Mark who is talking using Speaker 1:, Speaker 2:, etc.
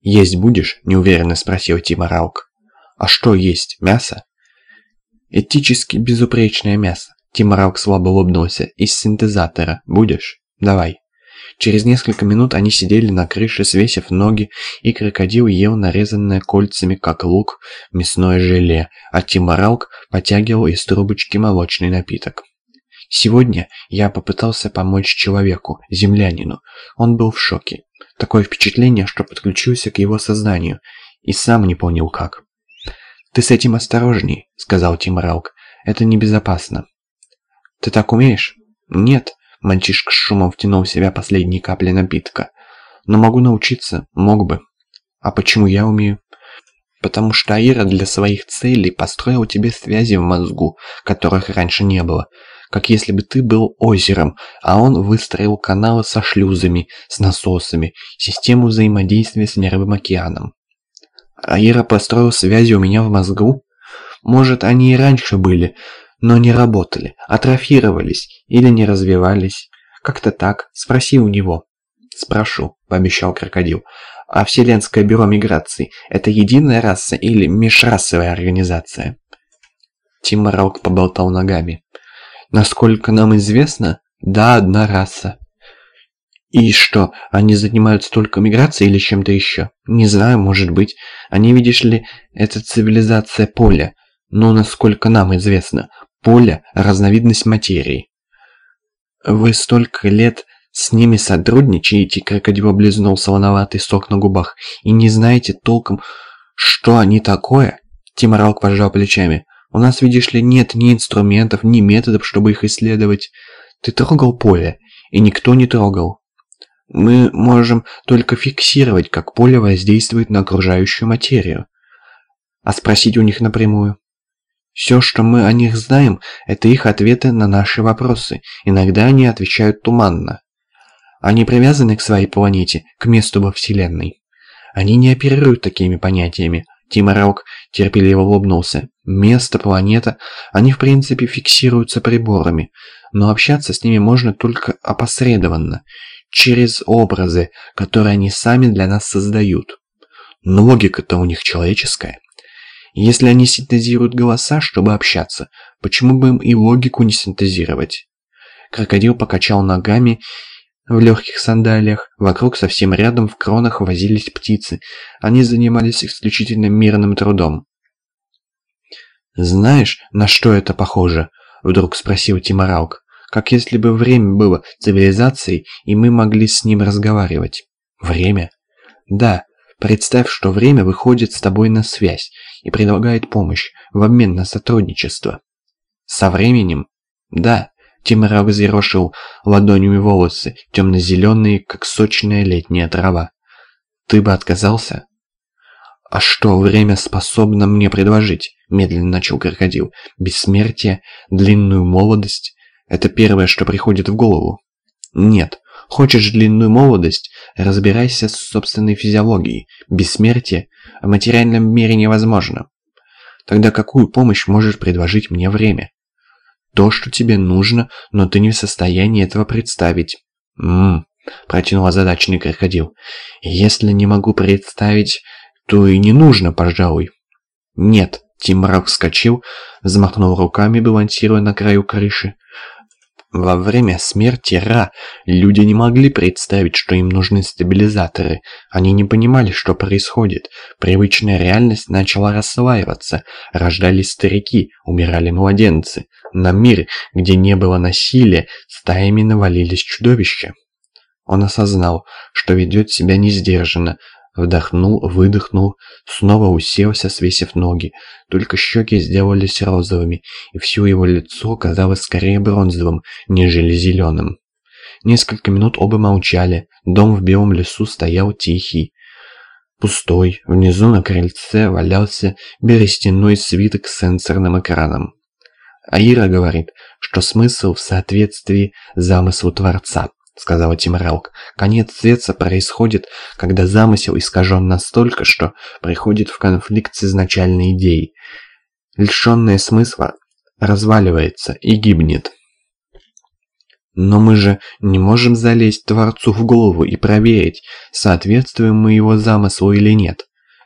Speaker 1: «Есть будешь?» – неуверенно спросил Тима Раук. «А что есть? Мясо?» «Этически безупречное мясо». Тима Раук слабо улыбнулся. «Из синтезатора. Будешь? Давай». Через несколько минут они сидели на крыше, свесив ноги, и крокодил ел нарезанное кольцами, как лук, мясное желе, а Тима Раук потягивал из трубочки молочный напиток. Сегодня я попытался помочь человеку, землянину. Он был в шоке. Такое впечатление, что подключился к его сознанию. И сам не понял как. «Ты с этим осторожней», — сказал Тим Раук. «Это небезопасно». «Ты так умеешь?» «Нет», — мальчишка с шумом втянул в себя последние капли напитка. «Но могу научиться, мог бы». «А почему я умею?» «Потому что Аира для своих целей построил тебе связи в мозгу, которых раньше не было как если бы ты был озером, а он выстроил каналы со шлюзами, с насосами, систему взаимодействия с Мировым океаном. Аира построил связи у меня в мозгу? Может, они и раньше были, но не работали, атрофировались или не развивались. Как-то так, спроси у него. Спрошу, пообещал крокодил. А Вселенское бюро миграции – это единая раса или межрасовая организация? Тим Раук поболтал ногами. Насколько нам известно, да, одна раса. И что, они занимаются только миграцией или чем-то еще? Не знаю, может быть. Они, видишь ли, это цивилизация поля. Но, насколько нам известно, поле – разновидность материи. Вы столько лет с ними сотрудничаете, крокодил облизнул солоноватый сок на губах, и не знаете толком, что они такое? Тиморалк пожал плечами. У нас, видишь ли, нет ни инструментов, ни методов, чтобы их исследовать. Ты трогал поле, и никто не трогал. Мы можем только фиксировать, как поле воздействует на окружающую материю. А спросить у них напрямую. Все, что мы о них знаем, это их ответы на наши вопросы. Иногда они отвечают туманно. Они привязаны к своей планете, к месту во Вселенной. Они не оперируют такими понятиями, Тиморок терпеливо улыбнулся. Место, планета, они в принципе фиксируются приборами, но общаться с ними можно только опосредованно, через образы, которые они сами для нас создают. Но логика-то у них человеческая. Если они синтезируют голоса, чтобы общаться, почему бы им и логику не синтезировать? Крокодил покачал ногами в легких сандалиях. Вокруг совсем рядом в кронах возились птицы. Они занимались исключительно мирным трудом. «Знаешь, на что это похоже?» — вдруг спросил Тимараук. «Как если бы время было цивилизацией, и мы могли с ним разговаривать». «Время?» «Да. Представь, что время выходит с тобой на связь и предлагает помощь в обмен на сотрудничество». «Со временем?» «Да. Тимура взъерошил ладонями волосы, темно-зеленые, как сочная летняя трава. «Ты бы отказался?» «А что время способно мне предложить?» – медленно начал крокодил. «Бессмертие, длинную молодость – это первое, что приходит в голову». «Нет. Хочешь длинную молодость? Разбирайся с собственной физиологией. Бессмертие в материальном мире невозможно. Тогда какую помощь может предложить мне время?» То, что тебе нужно, но ты не в состоянии этого представить. Ммм, протянул озадаченный крокодил. Если не могу представить, то и не нужно, пожалуй. Нет, Тимрак вскочил, взмахнул руками, балансируя на краю крыши. Во время смерти Ра люди не могли представить, что им нужны стабилизаторы. Они не понимали, что происходит. Привычная реальность начала расслаиваться. Рождались старики, умирали младенцы. На мир, где не было насилия, стаями навалились чудовища. Он осознал, что ведет себя несдержанно, Вдохнул, выдохнул, снова уселся, свесив ноги. Только щеки сделались розовыми, и все его лицо казалось скорее бронзовым, нежели зеленым. Несколько минут оба молчали. Дом в белом лесу стоял тихий. Пустой. Внизу на крыльце валялся берестяной свиток с сенсорным экраном. Аира говорит, что смысл в соответствии замыслу Творца сказала Тимралк. «Конец света происходит, когда замысел искажен настолько, что приходит в конфликт с изначальной идеей. Лишенное смысла разваливается и гибнет». Но мы же не можем залезть Творцу в голову и проверить, соответствуем мы его замыслу или нет.